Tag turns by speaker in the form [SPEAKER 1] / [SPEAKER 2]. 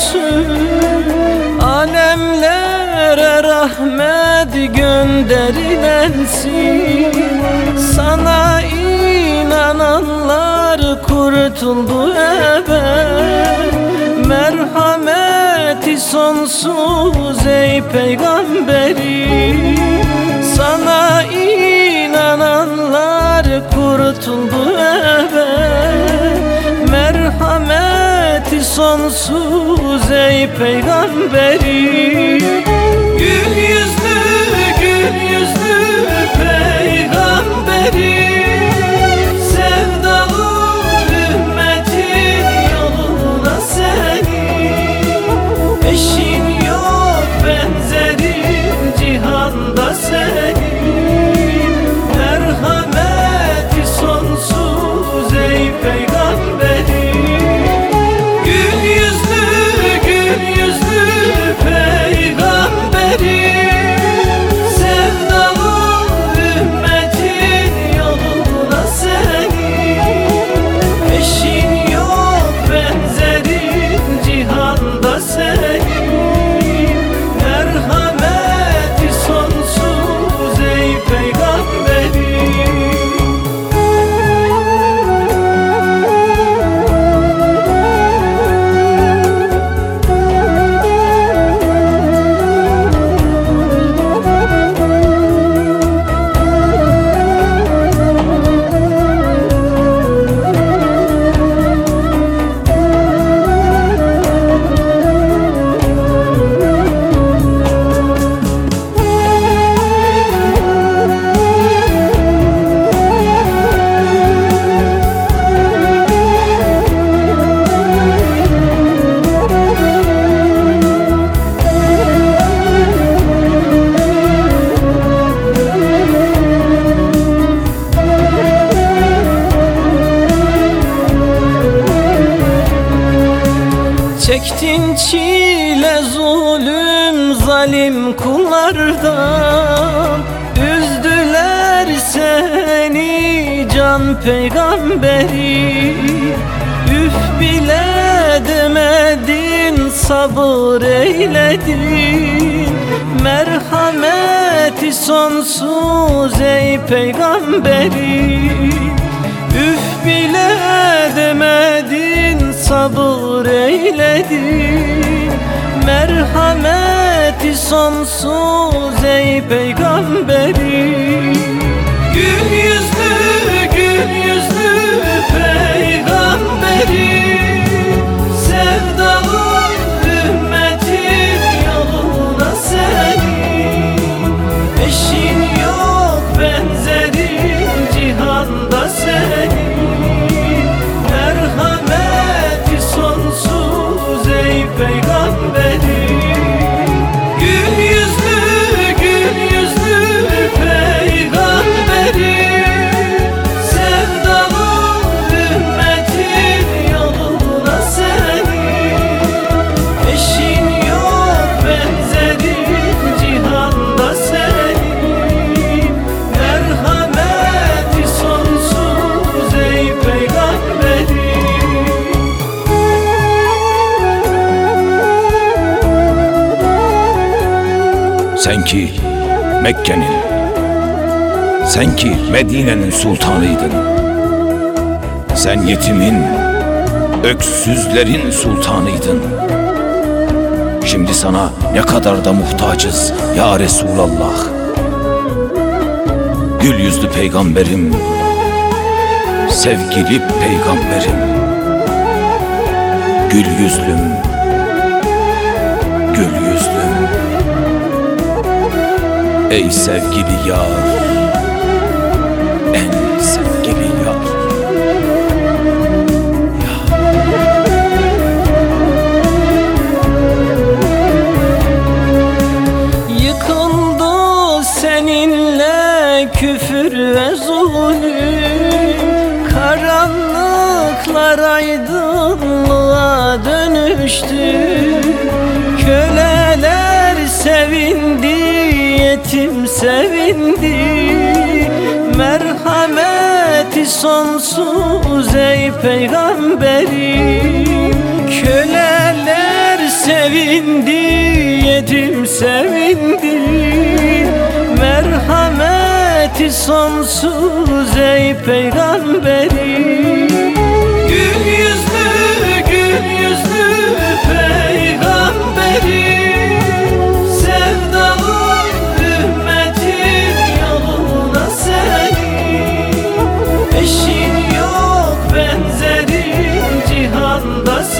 [SPEAKER 1] Resulsün Alemlere rahmet gönderilensin Sana inananlar kurtuldu ebed Merhameti sonsuz ey peygamberi. Sana inananlar kurtuldu ebed sonsuz ey peygamberi. Gül yüzlü gül yüzlü çile zulüm zalim kullardan. Üzdüler seni can peygamberi. Üf bile demedin sabır eyledin. Merhameti sonsuz ey peygamberi. Üf bile demedin sabır eyledin Merhameti sonsuz ey peygamberi. Gül yüzlü gül yüzlü peygamberi
[SPEAKER 2] Sen ki Mekke'nin, sen ki Medine'nin sultanıydın. Sen yetimin, öksüzlerin sultanıydın. Şimdi sana ne kadar da muhtacız ya Resulallah. Gül yüzlü peygamberim, sevgili peygamberim. Gül yüzlüm, gül yüzlüm. Ey sevgili yar En sevgili yar.
[SPEAKER 1] Yıkıldı seninle küfür ve zulüm. Karanlıklar aydınlığa dönüştü yetim sevindi? Merhameti sonsuz ey peygamberim Köleler sevindi yetim sevindi. Merhameti sonsuz ey peygamberi yanındasın